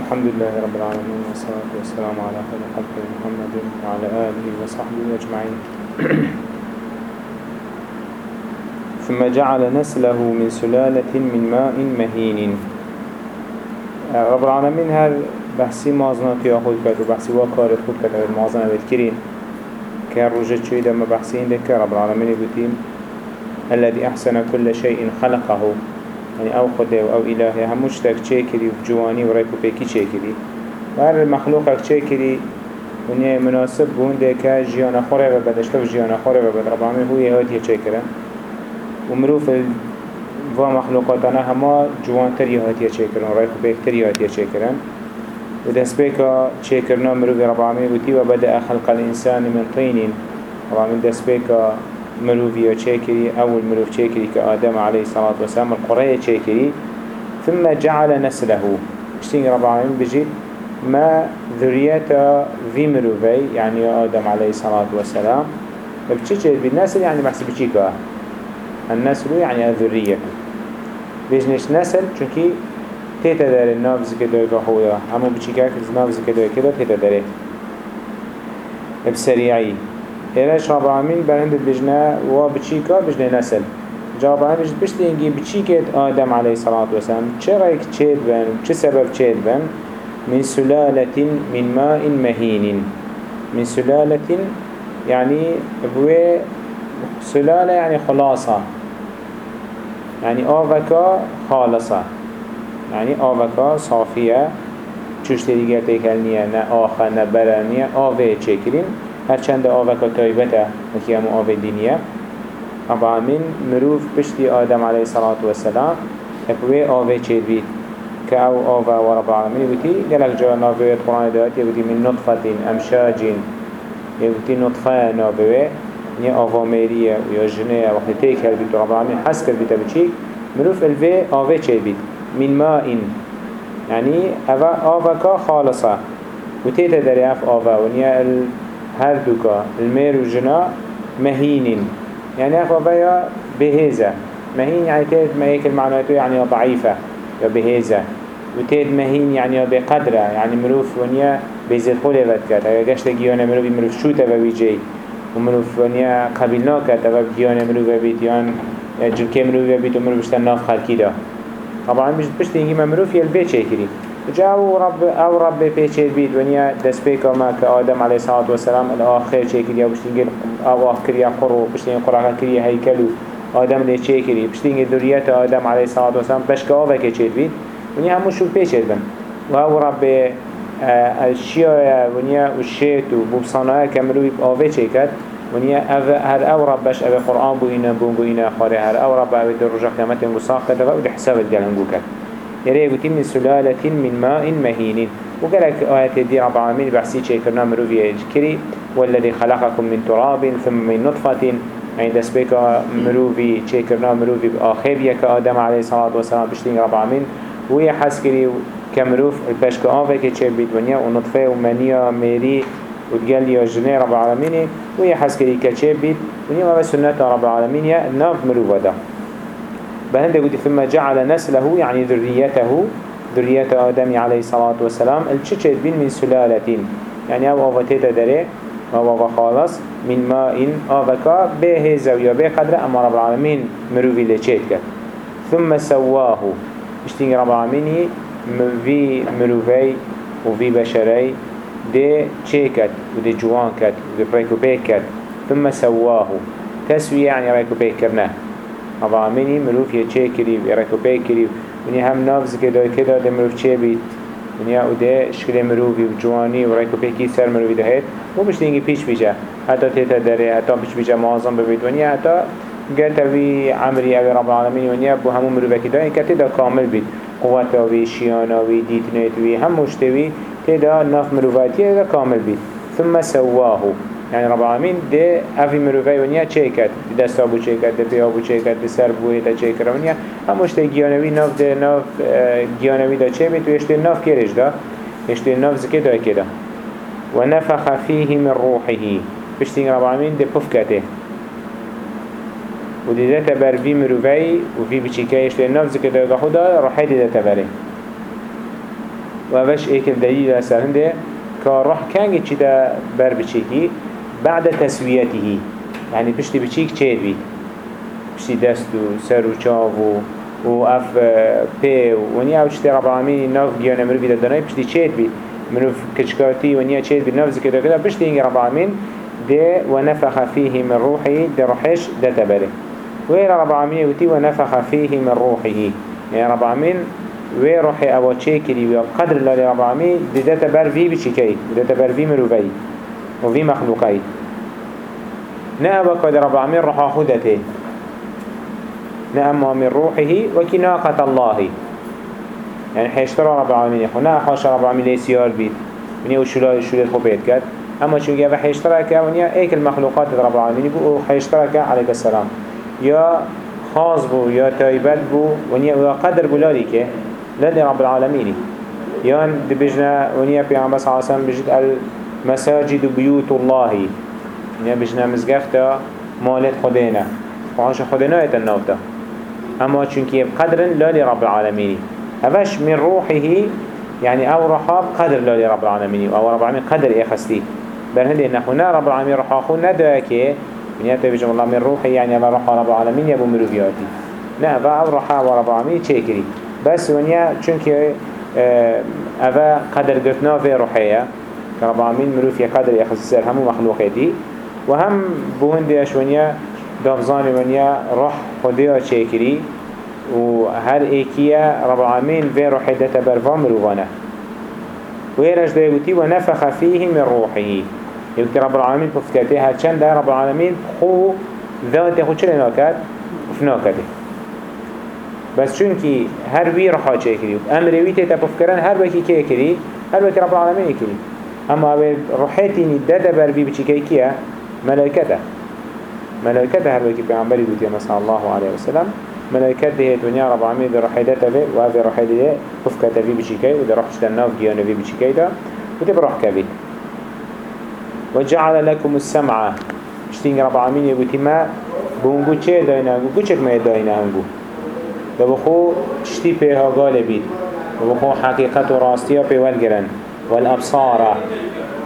الحمد لله رب العالمين والصلاة والسلام على خير خلق محمد وعلى آله وصحبه أجمعين. ثم جعل نسله من سلالة من ماء مهين. رب العالمين هل بحثي مازنات يأخذ كد وبحثي وكارت خود كد المازنة بالكرين كان رجت شوية ما بحثين لك رب العالمين يقولين الذي أحسن كل شيء خلقه. يعني أو خده أو الهي هموش تك چه وجواني وريكو بيكي چه كري وهر مخلوقك چه كري ونیا مناسب بونده که جیان خوره و بدشته و جیان خوره و بد رب العالمین هوی هاتیه چه کرن و مروف و مخلوقاتنا همه جوانتر هاتیه چه کرن و رایخو بهتر هاتیه چه کرن و دست بيكا چه کرنا مروف رب العالمین بودی و بدأ خلق الانسان من طين رب العالمین دست بيكا مروفي وشيكري أول مروف شيكري كآدم عليه الصلاة والسلام القرية شيكري ثم جعل نسله. اشتين رب العالمين بجي ما ذريته في مروفي يعني آدم عليه الصلاة والسلام. بچه بالنسل يعني بحسب بچيكا النسل يعني الذرية. بيجنش نسل چونكي تيتا دار النافز كده كحويا همو بچيكا النافز كده كده تيتا داره بسريعي. ایرش رب العالمین برند بجنه و بچیکا بجنه نسل جواب العالمین بجد پشت اینگی بچیکت آدم علیه الصلاة والسلام چه رایک چید بن چه سبب چید بن من سلالة من ماء مهين من سلالة يعني هو سلالة يعني خلاصة يعني آفكا خالصة يعني آفكا صافية چوش تريگه تيكالنية نا آخر نا برانية آفه چكرين هرچند آوه که تایبته وکی همو آوه دینیه. اما من مروف پشتی آدم علیه صلاة و سلام اکوه آوه چید بید که أو آوه و رب العالمین بودی گلک جا ناوه قرآن یه بودی من نطفت امشاجین. یه بودی نطفه ناوه یه آوه میریه و یا جنه وقتی تیک هل بید رب العالمین حس کرد بیتا بچیک مروف الوه آوه چید بید من ما این يعني أفا آفا خالصة. وتيتا دري أف آفا ونيا هر دوكا المير و جنا مهين يعني أخوة بيا بهيزة. مهين يعني تيد ما هيك المعنويته يعني ضعيفة يا بهيزة. وتيد مهين يعني بقدرة يعني مروف ونيا بيزيد خولي بدكت اگه گشت گيانا مروف مروف شوتا بويجي ومروف ونيا قبلنا كت اگه گيانا مروف بيت يان جلكي مروف بيت ومروف اشتن ناف خلقي دا. طبعا مش بشت ينجي مروف يلبيت شي كريم جاو رب أو رب پیچه بید ونیا دست پیکا ما که آدم علیه صلاة و سلام الآخر چه کری بشتینگل أو آخ کری قرو بشتینگل قرآن کری هیکلو آدم لی چه کری بشتینگل دوریت آدم علیه صلاة و سلام بشک آوه که چه بید ونیا همون شو پیچه بن و أو رب الشیعه ونیا و شیط و ببصانه کمروی آوه چه کرد؟ ونیا هر أو ربش أو قرآن بو اینا بونگو اینا خاره هر أو رب أو در رجا قیمت انگو ساق و حساب الگلنگو کرد. قلت من سلالة من ماء مهين. وقالك آيات دي رب العالمين بحسي شكرنا مروفي الكري والذي خلقكم من تراب ثم من نطفة. يعني دسبك مروفي شكرنا مروفي بآخر. يك آدم عليه الصلاة والسلام بشتين رب العالمين. ويا حسكري كمروف البشك آفك چه بيت ونيا ونطفة ومنيا ميري وتقال يا جنة رب العالمين. ويا حسكري كچه بيت ونيا ما بس سنة رب العالمين. يا ناف مروفا ده. بهند قلت ثم جعل نسله يعني ذريته ذرية آدم عليه الصلاة والسلام الچچت بين من سلالة يعني أو آفتيت داره أو آفا خالص من ماء آفكا به زويا به قدر أما رب العالمين مروفي كت ثم سواه. اشتين رب العالمين في مروفي وفي بشري دي چيكت ودي جوان كت ودي بريكو بيكت ثم سواه. تسوية يعني ريكو بيكرنه هوا منی مروف یه چه کری و رکو پی کری ونی هم نافز که دای که داده مروف چه بید؟ ونی أو ده شکل مروفی و جوانی و رکو پی کی سر مروفی ده هید و بشت اینگی پیش بیشه حتی تیتا داره حتی پیش بیشه معظم ببید. ونی حتی قلت وی عمری أو رب العالمین ونی بو همو مروفی که دای که تیدا کامل بید. قوت وی شیانا وی دیتنیت وی هم مشتوی تیدا ناف مروفاتی کامل بید. ثم سواهو. يعني رب العالمين ده أفي مروفي ونيا چيكت ده دستابو چيكت ده بيابو چيكت ده سربوه ده چيكت ونيا هموش ده گيانوي ناف ده ناف گيانوي ده چه بيت ويشته ناف كيرش ده يشته ناف زكي ده كده ونفخ فيه من روحه. بشتين رب العالمين ده پفكته ودي ده تبر في مروفي وفي بچيكه يشته ناف زكي ده خدا روحي ده تبره وأفش إيك الدليل أسهل ده كروح كان جيدا بر بشيكي بعد تسويته يعني بشتي بشيك تشيد بي بشتي دستو سر وشاف و اف بي ونیا وشتی رب العالمین ناف گیان مروی دادنای بشتی چید بی مروف کچکاتی ونیا چید بی ناف ذکر کده بشتی اینگ رب العالمین ده ونفخ فيه من روحه ده روحش ده تبره وين رب العالمين وتي ونفخ فيه من روحه يعني رب العالمين وين روحي أو تشيكري وقدر الله رب العالمين ده تبر في بشكي ده تبر في مروفي وفي مخلوقي نأبا قد رب العالمين روح أخذته. نأما من روحه وكناقة الله. يعني حيشترى رب العالمين يقول نا حاشا رب العالمين ليسيار بيت. من يو شلال شلال خبيت كات اما شو جاب حيشترى كونيا ايك المخلوقات رب العالمين بو حيشترى عليك السلام. يا خاص بو يا تايبت بو ونيا وقدر بلالك لدي رب العالمين يان دبجنا ونيا في عم بس عاصم بجد المساجد بيوت الله. ونيا بجنا مزقفتا مالت خدينا وعاش خدينا يتناوتا اما چونكي بقدر لالي رب العالمين هفش من روحه يعني أو رحاب قدر لالي رب العالمين أو رب العالمين قدر اخستي بل هندي نحونا رب العالمين رحاخو نداكي من يتبجم الله من روحه يعني الله رحا رب العالمين يبو مروفياتي فا أو رحا ورب العالمين چكري بس ونيا چونكي آه قدر قرتنا في روحية رب العالمين مروفيا قدر اخستي سر همو مخلوقاتي وهم بوهندي اشونيا دافزان ونيا روح خديا چكري و ایکیه رب العالمین و روحی دتا بروا مروانه و ایرش دیگوتی و نفخ فیه من روحی. یوتی رب العالمین پفتکته هر چند ده رب العالمین خو ذات خود چلی ناکد؟ افناکده بس چونکی هر رحا چه کری. أمر وی تیتا پفکرن هر وکی که کری هر وکی رب العالمین کری. أما اوه روحیتی ندده بر بی بچی که کیه ملائکته ملائكته هر وكي پیغمبری دوتي مثلا الله عليه وسلم. ملائكته هي دنيا رب العالمين دي روحيدة تبه وهذه روحيدة قفكة تبه بشيكي ودي روح شتناف جيانة بي بشيكي دا ودي بروح كبه وجعل لكم السمع. اشتين رب العالمين يقولي ما بونگو چه داينا هنگو؟ كچك ما داينا هنگو؟ ده بخو تشتي بيها غالبين وبخو حقيقة وراستيا بيوال جرن والأبصار.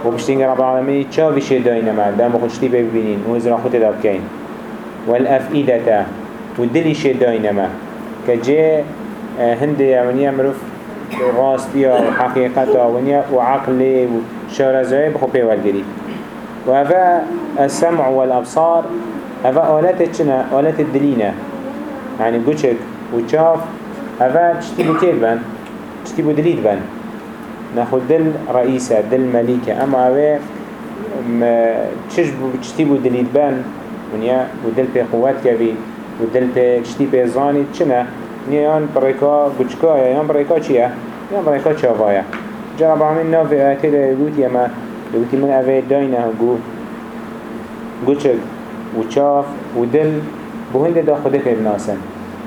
وبشتين رب العالمين تشافي شي داينا ما ده بخو تشتي بيبينين وإزرا خود دابكين. والأفئدة ودلي شي داينا ما كجي هندي يعني مروف راستيا وحقيقة ونيا وعقلي وشارزاي بخو بيوال جريد وهذا السمع والأبصار هذا آلات تشنا آلات الدلينة يعني قوشك وشاف هذا تشتبو كيف بان تشتبو دليل بان ناخد دل رئيسة دل مليكة. أما هذا تشبو تشتبو دليل بان ونيا ودل بي قوات كبي ودل بي تشتي بي زاني تشنا نيان بريكا قوشكا يان بريكا چيا يان بريكا شافايا جرب عمين نافي آتي لأيقوت يما لوتي من أفي داينا هنگو گوچك وچاف ودل بهند دا خده پیب ناسن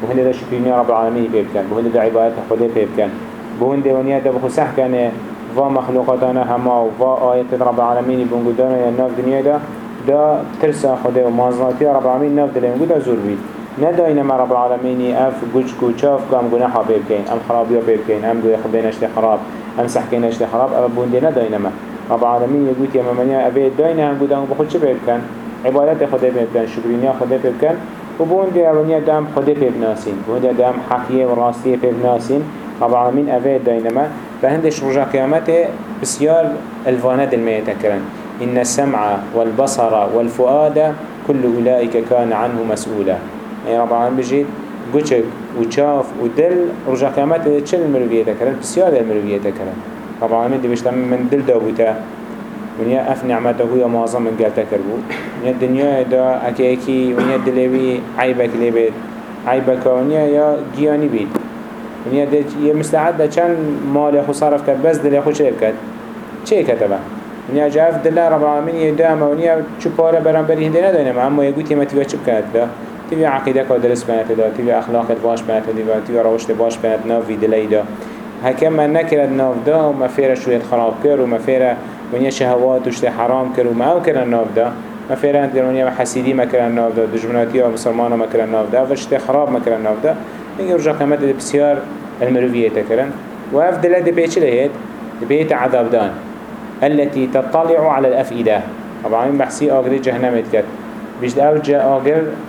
بهند دا شكريني رب العالمين پیب کن بهند دا عبادت خده پیب کن بهند ونيا دا بخو سح کنه. و مخلوقاتانا هما و آيات رب العالمين بونگو دانا یا ناف دنیا دا دا ترسا خده و مازناتی رب العالمين ناف دلنگو دا زور بید نداينا ما رب العالمين اف گوچکو چاف کام گناحا پیب کن ام خرابیا پیب کن ام گوی خبه نشت خراب. ام سحکه نشت خراب. ام بونده نداينا ما. رب العالمين يقول يا ممنيا أبي داينا هم قدام بخود شو بيبكن عبادات خدا بيبكن شكرينيا خدا بيبكن وبون دي أولنيا دام خدا بيبناسين بون دي دام حقية وراستية بيبناسين رب العالمين أبي داينا ما فهندش رجع قيامته بسيار الفانات المية تكرن إن السمع والبصر والفؤاد كل أولئك كان عنه مسؤولا يعني رب العالمين بجيت قوشك وشاف ودل رجع قيامته تشل المروفية تكرن بسيار المروفية تكرن رب العالمين دي بيشتم من دل داوتا ونيا اف نعمته هو معظم من قال تكربو ونيا الدنيا دا اكي اكي ونيا دلوي عيبك لبيت عيبك ونيا يا جياني بيت دي يا مستعد چند مال خو صرف كد بس دل خو شرب كد چه كتبه ونيا جاف دل رب العالمين يدا ما ونيا چو پاره برانبري هنده ندانه اما يقول يما تبا چب كد دا تبي عقيدة كدرس بنات دا تبي أخلاق باش بنات دا تبي روشت باش بنات نافي دلي دا هكما ما نكرد ناف دا وما فيرا شوية خراب كر وما فيرا ونيا شهوات وشتي حرام كر وما أو كرن ناف دا. ما فيرا انت ونيا حسيدي ما كرن ناف دا. دجمناتي ومسلمان ما كرن ناف دا. وشتي نيجي رجع قيمت بسيار المروفية تكرن وهف دلالة بيش لهيت بيت عذاب دان التي تطلع على الأفئدة. طبعا بحسي آقر جهنم كت بجد أو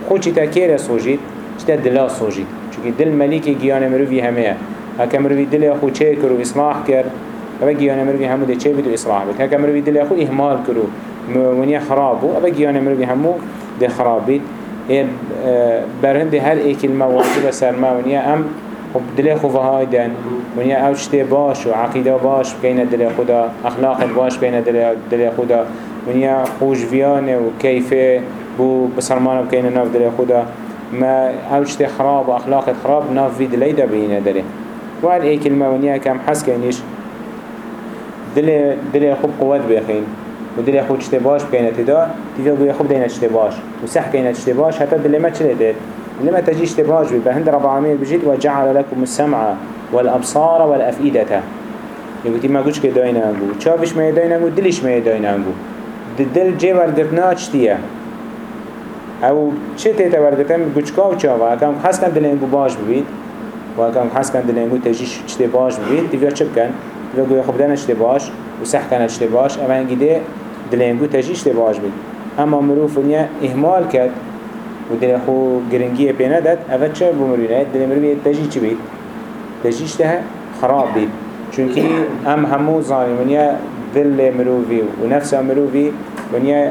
خود چتا كيرا صوجيت چتا دلا صوجيت چونك دل مليك جيان مروفي همه هكا مروفي دل خود چه کرو؟ كر هكا جيان مروفي همو ده چه بدو؟ إصلاح بد هكا مروفي دل خود إهمال کرو. ونیا خرابو هكا جيان مروفي همو ده خراب بید برهند هر ای کلمه واجب سرما ونیا ام خب دل خواه های دن ونیا أو چته باش و عقیده باش بین دل خدا اخلاق باش بین دل, دل خدا ونیا خوشویان و کیفه بو بسرمان بکین ناف دل خدا ما أو خراب و اخلاق خراب ناف وی دلی دا بینه دله و هر ای کلمه ونیا کم حس کنیش دل, دل خوب قوت بخین و دل خود چته باش بکنه تدا تیجا گویا خوب دینه چته باش و صح کنه چته باش حتی دل ما دل ما تجی چته باش بید به هند رب العالمین بجید و جعل لكم السمع والأبصار والأفئدة. يقولي ما قلتش كده داينا انجو شافش ما يداينا انجو دلش ما يداينا انجو دل جي ورقتنا چتيه أو چه تيتا ورقتنا قلتشكا و چاوا اكام حس كان دل انجو باش ببید و اكام حس كان دل انجو تجي چته باش ببید تیجا چه بکن تیجا گویا خوب دانه چته باش و صح کنه چته باش أما انگی ده دلنگو تجیش باش بید. اما مروف نیا اهمال کرد و دل خو گرنگی پی نداد. اول چه بمروینه دل مروی تجی چی بید؟ تجیش ده خراب بید. چونکی ام همو ظالم ونیا دل مروفی و نفس مروفی ونیا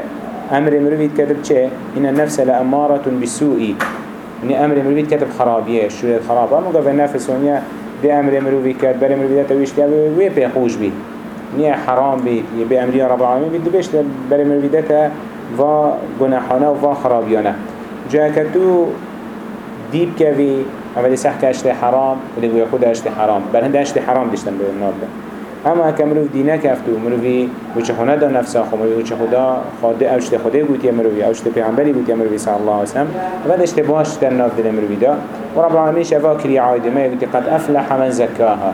أمر مروفی كتب چه؟ این النفس لأمارة بسوئی. ونیا أمر مروفی كتب خرابیه. شویه خراب. اما قفل نفس ونیا ده أمر مروفی کرد. بر مروفی ده تویش کرد. وی پی خوش بید. نیه حرام بید یه به امری رب العالمین. بید بشت بر مرویدتا و گناحانه و خرابیانه. جا که تو دیب کوی اولی سح که اشت حرام ولی گویا خود اشت حرام. بر هند اشت حرام داشتن به نال اما که مروف دینه کفت و مروفی وچه خونه دا نفسا خو مروفی وچه خدا خاده اوشت خوده گوتی مروفی اوشت پیانبری بود یا مروفی صلی اللہ علیہ وسلم و بعد اشتباهش در ناف دل مروفی دا. و رب العالمین شفا کری عایده ما قد افلح من زکاها.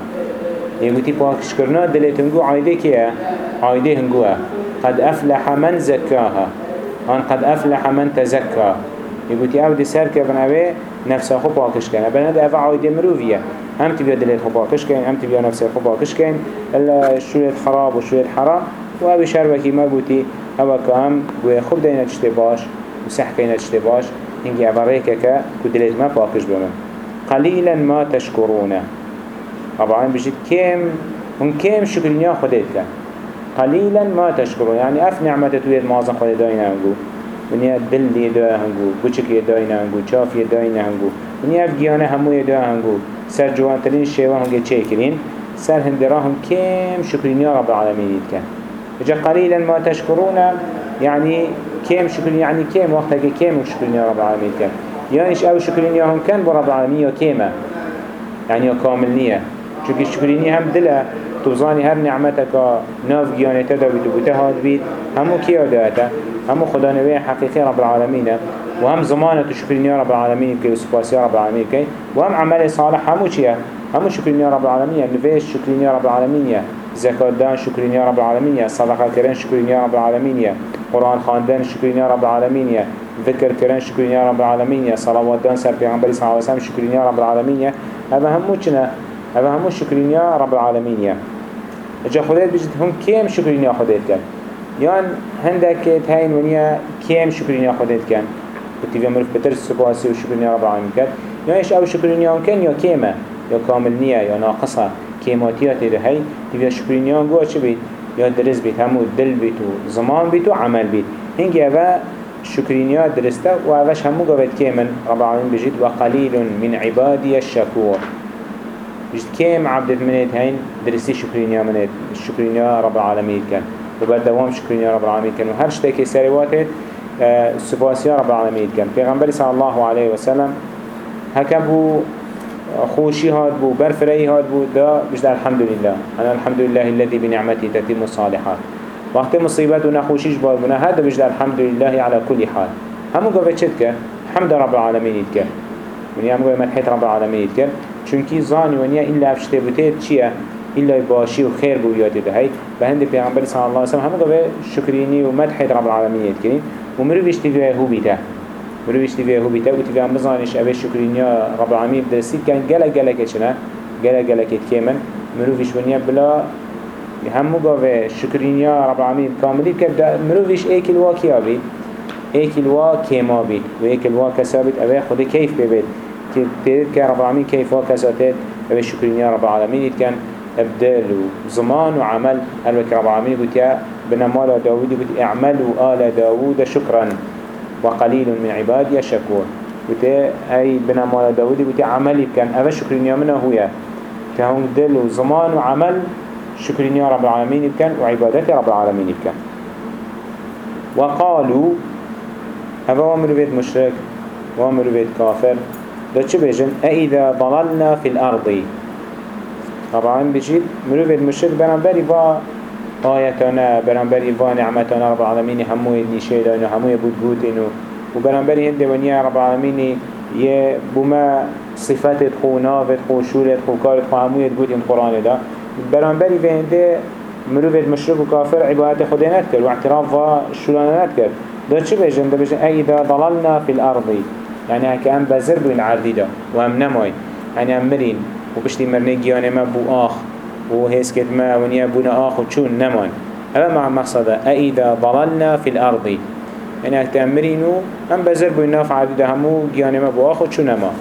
يقولي باكش كرنا دلت هنگو عايدة كيه عايدة هنگوه قد أفلح من زكاها. أن قد أفلح من تزكى. يقولي أو دي سر كبن أبي نفسه خو باكش كان. أبنا ده أفا عايدة مروفية. هم تبيا دلت خو باكش كان هم تبيا نفسه خو باكش كان. إلا شوية خراب وشوية حرام. وأبي شربكي ما قوتي أبا كام قوي خب دينا تشتي باش وسح كينا تشتي باش. هنجي أبا ريكك كدلت ما باكش بمن. قليلا ما طبعا بجد كم هم كم شكرنيا خديت كان قليلا ما تشكروا يعني أف نعمة تويد مازن خدي داينا هنگو ونیا دل دی دا هنگو بچک داینا هنگو چاف داینا هنگو ونیا اف گیانه همو دا هنگو سر جوان ترین شیوه هنگه چه کرین سر هندرا هم كم شكرين رب العالمين كان جا قليلا ما تشكرون يعني كم شكرين يعني كم وقتك كم شكرين رب العالمين كان يعني إيش أو شكرين هم كان برب العالمين كيما يعني كامل نية. چونکه شکرینی هم دله تو زانی هر نعمتك ناف گیانته دا بید و بوته هاد بید همو کیا داتا همو خدا نوی حقیقی رب العالمین و هم زمان تو شکرینی رب العالمین که و سپاسی رب العالمین که و هم عمل صالح همو چیه؟ همو شکرینی رب العالمین نویش شکرینی رب العالمین زکات دان شکرینی رب العالمین صدقه کرن شکرینی رب العالمین قرآن خواندن شکرینی رب العالمین ذكر كرن شكرين يا رب العالمين صلوات دان سر صلى الله عليه وسلم شكرين يا رب العالمين هذا همو چنه هذا همو شكرين يا رب العالمين يا اجا خدایت بجد هم كيم شكرين يا خدایت كان يان هندك تهين ونيا كيم شكرين يا خدایت كان بتيجي مرف بتر سباسي وشكرين يا رب العالمين كان يا إيش آو شكرين يا كان يا كيما يا كامل نية يا ناقصة؟ كيماتيات ده هاي تيجي شكرين يا جوا شو بيت يا درس بيت همو دل بيت وزمان بيت وعمل بيت هنجي أبا شكرينيا درسته وأباش همو قبت كيمن رب العالمين بجد وقليل من عبادي الشكور بجد كيم عبدت منيت هين درسي شكرينيا منيت. الشكرينيا رب العالمين كان. وبعد دوام شكرينيا رب العالمين كان. وهر شتاكي سريواتت آه سباسيا رب العالمين كان. پیغمبر صلى الله عليه وسلم هكبو خوشي هاد بو برفري هاد بو. دا بجد الحمد لله أنا الحمد لله الذي بنعمتي تتم الصالحات. وقت مصيبات ونخوشيش بابنا هذا بجد الحمد لله على كل حال. همو قوة شدك حمد رب العالمين يتكر من يام قوة مدحيت رب العالمين يتكر چونکی زانی ونیا این لفشته بوده چیه؟ إلا باشي وخير بو يادي ده هاي بهند پیغمبر صلى الله عليه وسلم هم قبل شكريني ومدح رب العالمين يتكرين ومرويش تبيه هو بيته مرويش تبيه هو بيته وتبيه هم بزانش أبي شكريني رب العالمين درسيت كان جلا جلا كشنا جلا جلا كتكمن مرويش ونيا بلا همو قاوه شكرينيا رب العالمين كاملي بكب مروفيش ايك الواكي بيت ايك الوا كيما بيت وايك الوا كسابت اوه خود كيف ببيت كان رب العالمين كيف وكساتت اوه شكرينيا رب العالمين. كان أبدال وزمان وعمل هلوك رب العالمين؟ قلت يا بنمال داود قلت اعملوا آل داود شكرا وقليل من عبادي الشكور قلت هاي بنمال داود قلت عملي كان. اوه شكرينيا منه هو كهون دل وزمان وعمل شكرين يا رب العالمين بكن وعبادات رب العالمين بكن وقالوا هذا وامر بيت مشرك وأمر بيت كافر ده چه بيجن اذا ضللنا في الأرض. طبعا بجيد مرو بيت مشرك برنبري با آياتنا برنبري با نعمتنا رب العالمين همو يدنيشه لأنه همو يبود بوتينو وبرنبري هنده ونيا رب العالمين يه بما صفات خو نافت خو شورت خو كارت خو همو يدبوت ان قرآن ده برانبري فهنده مروفت مشرك وكافر عبادت خده نتكر واعتراف شولانه نتكر ده چه بيجن ده بيجن ايدا ضللنا في الأرض. يعني هكا ام بزر بين عردي ده وهم نماين يعني ام مرين وبشتي مرني جيانه ما بو آخ. وهيسكت ما ونيا بونا آخ وچون نمان هذا مع مقصده. ايدا ضللنا في الأرض. يعني هكا ام مرينو ام بزر بين ناف عردي ده همو جيانه ما بو آخ وچون نما.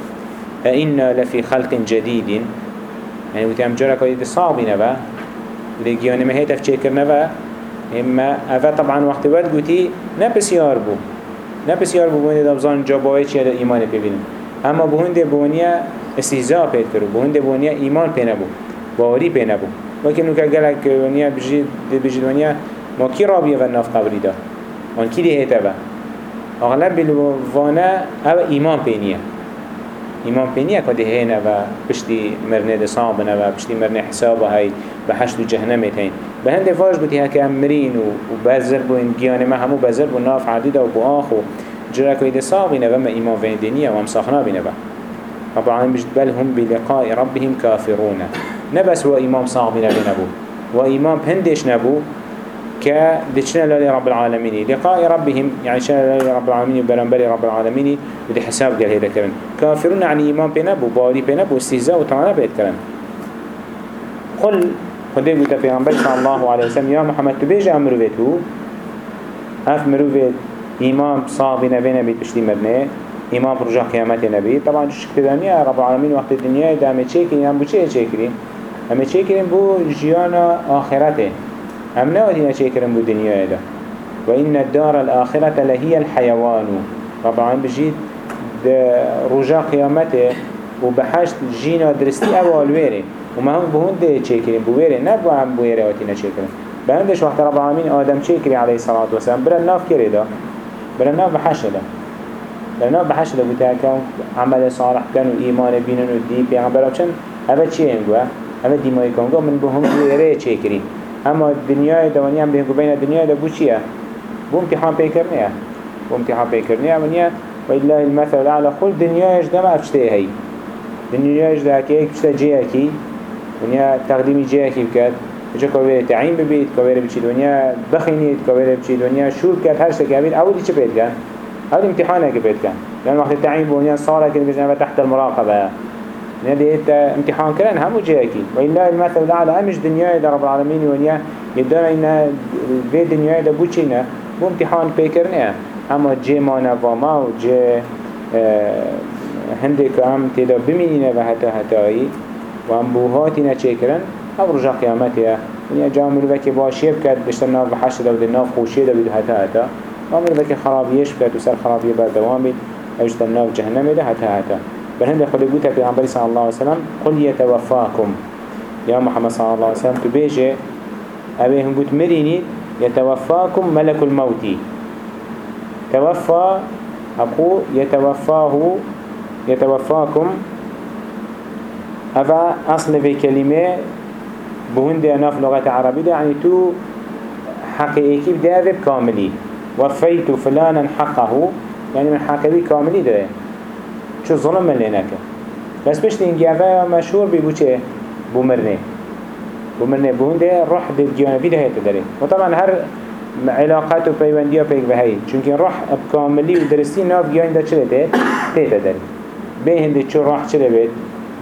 فإنا لفي خلق جديد. يعني وتي ام جرا كايد صعب نبا. لجيان ما هي تفكير نبا اما افا طبعا وقت بعد قلتي نبسيار بو. نه بسیار بوونده دبزان جا باوی چیه در ایمان پی بینن اما بوونده بوونیه استیزا پید کرو بوونده بوونیه ایمان پی نبو باوری پی نبو وکی نوکه گلک ونیا بجید بجید ونیا ما کی رابیه و ناف قبری دا آن کی دیه تبا اغلب بلوانه او ایمان پینیه. ایمان پینیه که دهینه و پشتی مرنه دسابنه و پشتی مرنه حسابه های به حشت و به هنده فاش بودی هکه امرین و بزر بو این گیان ما همو بزر بو ناف عدیده و بو آخو جرا که دسابینه و ما ایمان وین دینیه و هم ساخنا بینه با بل هم بلقاء ربهم كافرون نبس و ایمان صاحبنا بنبو و ایمان هندش نبو. كدشنا لله رب العالمين؟ لقاء ربهم يعني شنا لله رب العالمين وبرنبري رب العالمين ودي حساب قال هيدا كرن كافرون يعني إيمان بينبو باري بينبو استهزاء وطعنا بيت كرن قل خده قلت في غنبر صلى الله عليه وسلم يا محمد تبيج أمروفيتو هف مروفيت إيمان صابي نبينا بيت بشتي مبنى إيمان برجع قيامت نبي. طبعا شكت دنيا رب العالمين وقت الدنيا دامي تشيكين هم بو چه چيكرين هم چيكرين بو جيانا آخرته. هم نودينا شكرا بو دنيا دا وإن الدار الآخرة لهي الحيوان. طبعا بجيد رجاء قيامته وبحشت جينا درستي أول ويري وما هم بهون ده شكرا بو ويري نبو هم بو ويري واتينا شكرا بهندش وقت رب العالمين آدم شكرا عليه الصلاة والسلام. برا الناف كري دا. برا الناف بحشت دا. بحشت دا بتاكا عمل صالح كان وإيمان بينن ودي بيغمبرا بشن هذا چيه انگوا هذا ديماي كونگوا من بهم ويري شكرا اما دنیای دوانی هم بینگو بین دنیای دو چیه؟ بو امتحان پیکرنیه بو امتحان پیکرنیه ونیا و الله المثل الأعلى خل دنیایش دم افشته هی دنیایش ده که یک پشته جیه کی ونیا تقدیمی جیه کی بکد جا کویر تعیین ببید کویر بچید ونیا بخینید کویر بچید ونیا شور کرد هر شتک بید اولی چه بید کن؟ اولی امتحانه که بید کن لأن وقت تعیین بونیا صالح که بجنبه تحت المراقبة. ندي إنت امتحان كرن همو جاكي وإلا المثل الأعلى همش دنيا دا رب العالمين ونيا يدانا إن في دنيا دا بوچينا بو امتحان بيكرنيا أما جي مانا وما و جي هندك هم تدا بمينينا وهتا هتاي وهم بوهاتنا چيكرن أو رجا قيامتها ونيا جا مروفك باشيه بكت بشتر ناف بحشت دا ودي ناف خوشيه دا بيد هتا هتا ومروفك خرابيش بكت وسر خرابيه بردوام بيد اوشتر ناف جهنم دا هتا هتا بهند خود في عمبالي صلى الله عليه وسلم قل يتوفاكم يا محمد صلى الله عليه وسلم أبي هم قلت مريني يتوفاكم ملك الموت توفى أقو يتوفاه يتوفاكم أفا أصل في كلمة بهند ناف لغة عربية يعني تو حقيقي بدأ كاملي وفيت فلانا حقه. يعني من حقيقي كاملي ده چو ظلم من لنکه بس بشت این گیوه مشهور بی بو چه؟ بو مرنه. بو مرنه بو هنده روح دل جانبی ده هیت داره. و طبعا هر علاقات و پیوندی ها پیک بهایی چونکه روح بکاملی و درستی ناف گیان ده چه ده؟ تیت داره. به هنده چو روح چه بید؟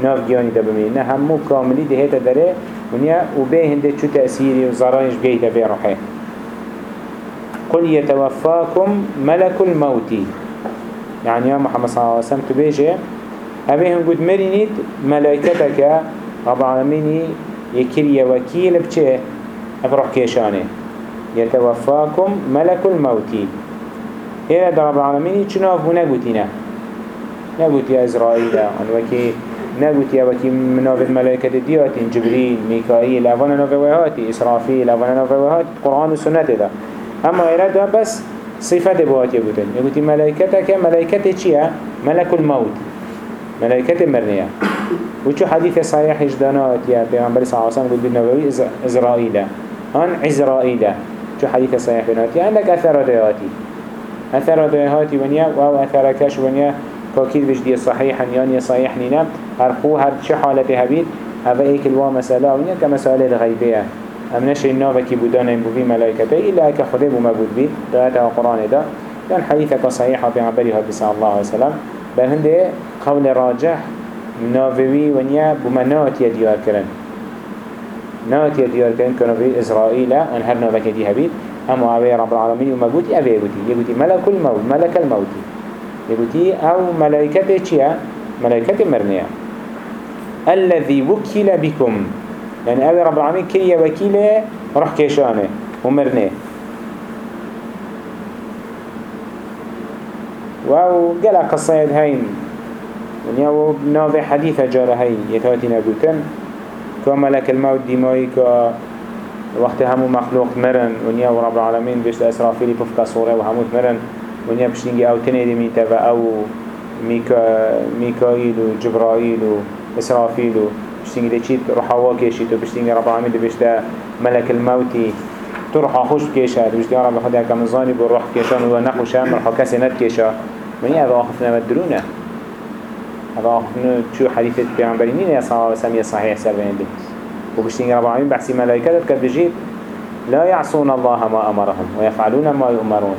ناف جياني دا بمرين همو كاملي ده هيتا داره. ونيا وبه هنده چو تأثيري وزرانش بيتا في روحه قل يتوفاكم ملك الموت يعني يا محمد صلى الله عليه وسلم تبيجي. أبيهم قد مرينيت ملائكتك رب العالمين يكري وكيل بچه أبروح كيشانه يتوفاكم ملك الموت. هنا در رب العالمين چناف نقوتنا نقوت يا إسرائيل أن وكي مناف الملائكة دياتين جبريل ميكائيل أفانا نوفوهاتي إسرافيل أفانا نوفوهاتي القرآن والسنة ده. أما إرادة بس صفة بوات يقولون يقولي ملائكتك ملائكة چيا ملك الموت. ملائكة مرنية وشو حديث صحيح إجدانات يا بيغمبر صلى الله عليه وسلم قل بالنبوي إسرائيل هن إسرائيل شو حديث صحيح بناتي عندك أثر دياتي أثر دياتي ونيا أو أثر كاش ونيا كاكيد بجدي صحيحا يعني صحيح نينا هرخو هر شو حالته هبيت هذا ايك الوا مسألة ونيا كمسألة الغيبية ام نشي النوبة كي بودانا ينبوفي ملائكته إلا كخده بمبود بي دعاته القرآن ده كان حديثك صحيحة بيعبري هبي صلى الله عليه وسلم. بل هنده قول راجح ناوي ونيا بمنات يديار كرن. نات يديار كرن كانوا في إسرائيل أن هر نوبة كدي هبيت أما أبي رب العالمين وما قلت أبي يقولي يقولي ملك الموت ملك الموت. يقولي أو ملائكة چيا؟ ملائكة مرنية الذي وكل بكم. يعني أبي رب العالمين كريا وكيلة رح كيشانة ومرنة. واو قال قصة هين. ونيا و ناوي حديثة جارة هين يتهاتي نقولتن كملك الموت ديماي كا وقت همو مخلوق مرن. ونيا و رب العالمين بيشت أسرافيلي بفكا صورة وهموت مرن. ونيا بشتنجي أو تنيدي ميتا أو ميكا ميكائيل وجبرائيل وإسرافيل بشتنجي دي چيت روحا كيشيت وبشتنجي رب العالمين دي بيشت ملك الموت تروح خوش كيشا بشتنجي رب خدا كمزاني بروح كيشان ونخوشا مرحا كسي نت كيشا. ونيا هذا آخفنا مدرونه؟ هذا آخفنا شو حديثة بيعنبرينين يا صلى الله عليه وسلم؟ صحيح سبعين دي. وبشتنجي رب العالمين بحسي ملائكة كبجيت لا يعصون الله ما أمرهم ويفعلون ما يؤمرون.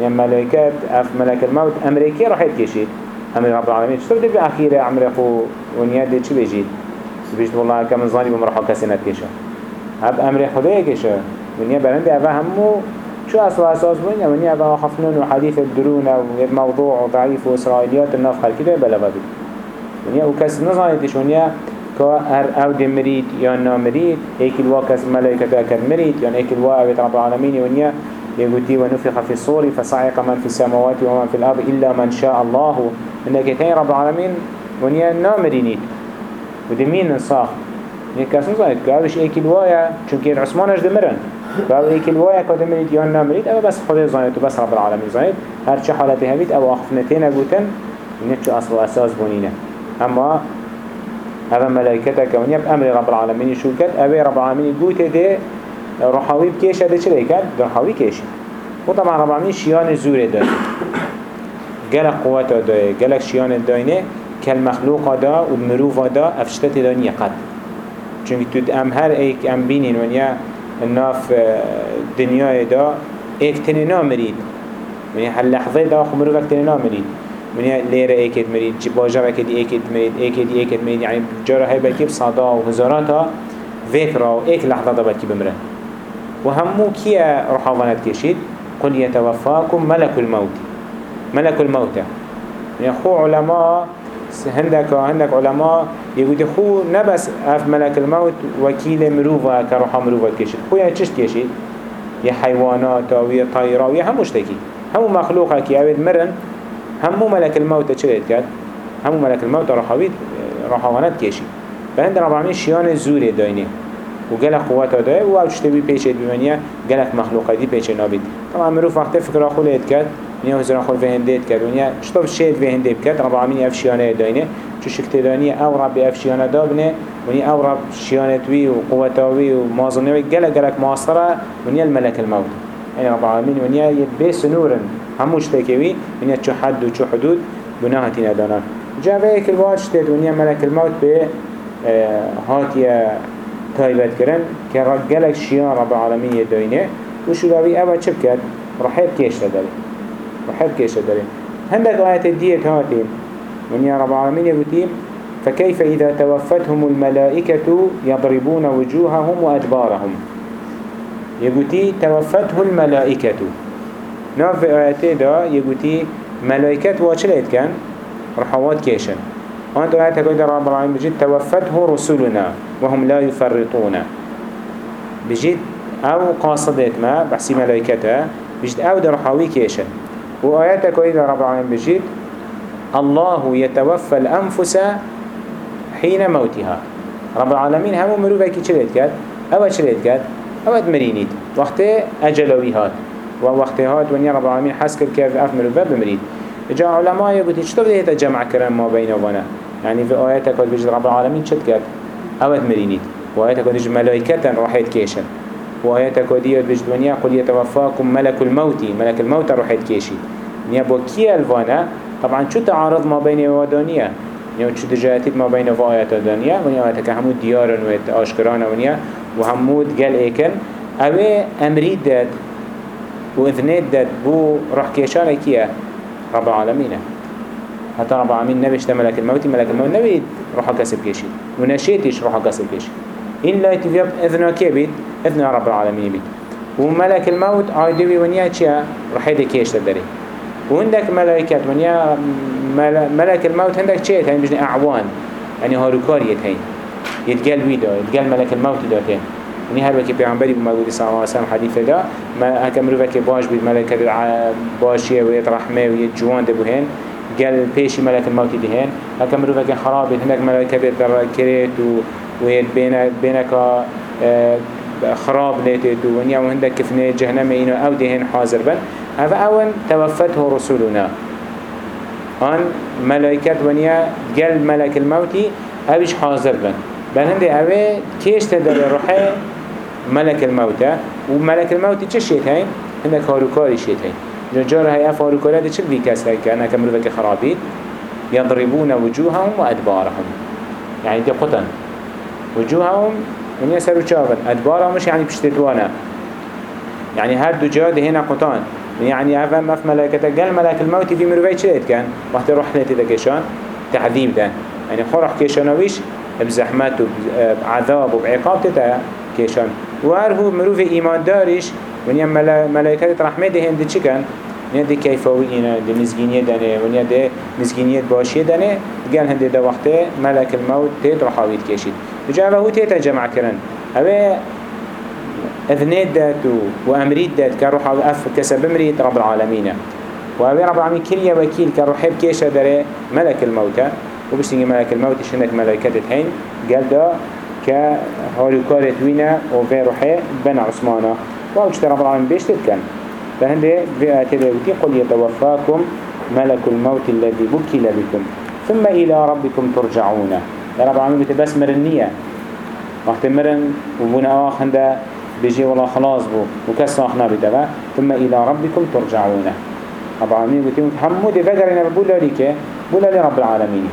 من ملائكات أف ملك الموت أمريكي راح يتكشيد أمر رب العالمين شو تبدأ بأخيرا أمر أخو ونياد شو بيجيد بيجد والله كم زاني بمرحو كسنة كيشا هب أمر خدای كيشا ونيا برند أفا همو شو أصلا أساس بنيا ونيا أفا خفنون وحديث الدرون وموضوع وضعيف وإسرائيليات الناف خلقي ده بلا بابي ونيا وكس نظانيتش ونيا كا هر أو دي مريد يا نا مريد هيك الواكس ملائكة أكد مريد يعني هيك الواقع رب العالمين ونيا يقولي ونفخ في الصور فصعق من في السماوات ومن في الأرض إلا من شاء الله. إنك تين رب العالمين ونيا نامرينيت ودي مين نصاح كاسن زايد كاوش ايك الوايا؟ چونك عثمان اجد مرن كاو ايك الوايا كاد مريد يان نامريد أو بس خدا زايد وبس رب العالمين زايد. هر چه حالتي هبيت أو اخفنتين اقوتن نتشو أصل أساس بونينه. أما هذا ملائكتك ونيا بأمر رب العالمين شو كد أبي رب العالمين قوت ده رحاوي بكيش هذا شو كد رحاوي كيش وطبعا رب العالمين شيان زور ده جلك قوات ده جلك شيان داينه. كالمخلوق ده والمروف ده أفشتت دانية قد. چونك تود أم هر أيك أم بينين ونيا الناف دنيا ده أيك تننا مريد ونيا هل لحظة ده خمروفك تننا مريد من ليرة ايكد مريد باجا وكد ايكد مريد ايكد ايكد مريد يعني جارة هاي بلكي بصدا وهزاراتها ذكرى وأيك لحظة دا بلكي بمرن وهمو كيا رحاضنات كشيد قل يتوفاكم ملك الموت. ملك الموت يعني خو علماء هندك هندك علماء يقول خو نبس أف ملك الموت وكيل مروفا كروحا مروفا كشيد خو يعني چشت كشيد يا حيوانات ويا طيرة ويا هموش تكي همو مخلوقة كي اوید مرن همو ملك الموت چلید کرد همو ملك الموت رحاوید رحاوانت کشید بهند رب العالمین شیان زوری داینه و گلک قوت داره و أو چطوری پیچه بیمانیه گلک مخلوقاتی پیچه نابید طبعا مروف وقت فکر خولید کرد. نیا هزار خول وهندید کرد. ونیا چطور شید وهنده بکرد رب العالمین اف شیانه داینه. چو شکتدانی أو رب اف شیانه دابنه ونیا أو رب شیانتوی و قوتاوی و مازنوی گلک گلک ماستره ونیا الملك الموت. يعني رب العالمين ونیا يبس نورن. هموش تكوي ونیا چو حد و چو حدود؟ گناهتی ندانن جاوه ایک الواد شتید. ونیا ملک الموت به هاتیا تایبت کرن که رجلك شیان رب العالمين يدوينه وشو داوي اول چه بكت رحيب كيش تداري رحيب كيش تداري هندك آيات الدية هاتين ونیا رب العالمين يقولين فكيف إذا توفتهم الملائكة يضربون وجوههم وأدبارهم؟ يقولي توفته الملائكة. ناف آياته دا يقولي ملائكة واشلت كان؟ رحوات كيشن. وأنت آياته قد رب العالمين بجد توفته رسولنا وهم لا يفرطون. بجد أو قاصدت ما بحسي ملائكته بجد أو در رحاوي كيشن. وآياته قد رب العالمين بجد الله يتوفى الأنفس حين موتها. رب العالمين همو مروفة كي چلت كد أو چلت كد أو مرينيد وقت أجلوي هات. ووقت هات ونيا رب العالمين حس كر كيف اف مروفة بمريد جاء علماء يقول چطور ده يتجمع كرم ما بين وأنا يعني في آياتك قد بجد رب العالمين چت كد أو مرينيد وآياتك قد بجد ملائكة راحت كيشن وآياتك قد بجد ونيا قل يتوفاكم ملك الموت. ملك الموت راحت كيشي. نيا بو كي الوانا طبعا شو تعارض ما بين ودانية يعني شو دجاتيت ما بين وآيات ودانية ونيا آياتك همود ديارن وآشكران ونيا وهمود قال إيكن اوه امريد داد وإذنيت داد بو رح كيشان كيه رب العالمين. حتى رب العالمين نبشت ملك الموت. ملك الموت نبيد روح كسب كيشي. ونشيتش روح كسب كيشي. إن لا يتفيق إذنا كيبيت؟ إذنا رب العالمين بيت وملك الموت عايدوي ونيا چيا؟ رح يدي كيش تدري. وعندك ملائكة ونيا ملك الموت عندك شيء هين بجن أعوان. يعني هاروكار يتهين. يتقال ويدا يتقال ملك الموت داتين يعني هر وكي بيعنبري بمجود صلى الله عليه وسلم حديث دا ما هكا مروفك باش بيد ملك باشية ويت رحمة ويت جوان دبوهن قال بيشي ملك الموت دهين هكا مروفك خراب هناك ملائكة بيت كريت ويت بينك بينك آه، خراب ليتت ونيا وهندك كفنة جهنم إنه أو دهين حاضر بن. هذا أول توفته رسولنا. هن ملائكة ونيا قال ملك الموت أبيش حاضر بن. بل هندي أبي كيش تدل روحي ملك الموت. وملك الموت چه شيت هين؟ هندك هاروكاري شيت هين. جنجار هاي أف هاروكاري دي چل بيكس هاي كأنا كمروفك خرابيت يضربون وجوههم وأدبارهم. يعني دي قطن. وجوههم ونيا سرو چاون أدبارهم مش يعني بشتتوانا يعني هاد دو جاد هنا قطان يعني أفهم أف ملائكة قال ملك الموت في مروفي چلت كان وقت روح نتي دكشان تعذيب دان يعني خورح كيشانويش بزحمت وبعذاب وبعقاب تتا كيشان وهر مروفي إيمان داريش ونيا ملائكة رحمة دهن دي چكن ونيا دي كيفوينا دي مزگينية دانه ونيا دي مزگينية باشية دانه قال هنده دا وقت ملك الموت تيت رحاويت كيشيد وجعله هو تيتا جمع كرن هذا اذنيت دات وامريت دات كروح اف كسب مريت رب العالمين وابي رب العالمين كل وكيل كروح بكيشة داره ملك الموتى وبشتنجي ملك الموت شنك ملائكة هين قال دا كهاريكارت وينا وفي روحي بن عثمانه وأوجت رب العالمين بيش تتكن فهنده في آيات الوتي قل يتوفاكم ملك الموت الذي بكل بكم ثم إلى ربكم ترجعون. رب العالمين بتبس مرنية وقت مرن وبنا آخنده بيجي والله خلاص بو وكس آخنا بدبا ثم إلى ربكم ترجعون. رب العالمين بتقول حمود فقرنا بولا لك بولا لرب العالمين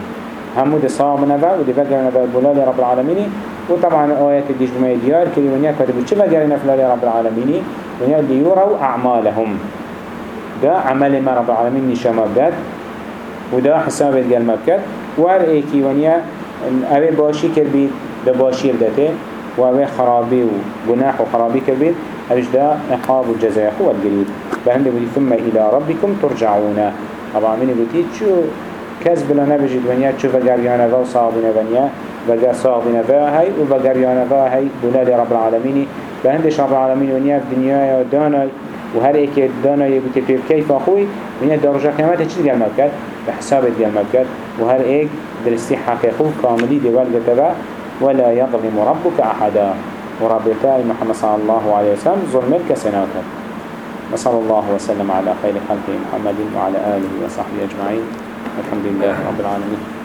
حمود صابنا با ودي فقرنا بولا لرب العالمين وطبعا آيات ديش بما ديار كلي ونيا كتبوا چه فقرنا فلا لرب العالمين ونيا ليوروا أعمالهم. ده عمل ما رب العالمين نشام بدات وده حساب الجل مبكت وار ايكي ونيا اوه باشي كربيت ده باشير دته وأوه خرابي وجناح وخرابي كبير هلش ده عقاب الجزاء هو الجليد بهند بودي ثم إلى ربكم ترجعون. طبعا مني بودي شو كذب لنا بجد ونيا شو فجريانا ذا وصابنا ونيا وجر صابنا ذا هاي وفجريانا ذا هاي بلاد رب العالمين بهندش رب العالمين ونيا في دنيا دانا وهر ايك دانا يبتكيف كيف أخوي ونيا درجة قيامته چيز قال مبكت بحساب قال مبكت وهر ايك درستي حقيقه كاملي دي والقتبه ولا يظلم ربك أحدا. وربك محمد صلى الله عليه وسلم ظلمك كسناك وصلى الله وسلم على خير خلقه محمد وعلى آله وصحبه أجمعين. الحمد لله رب العالمين.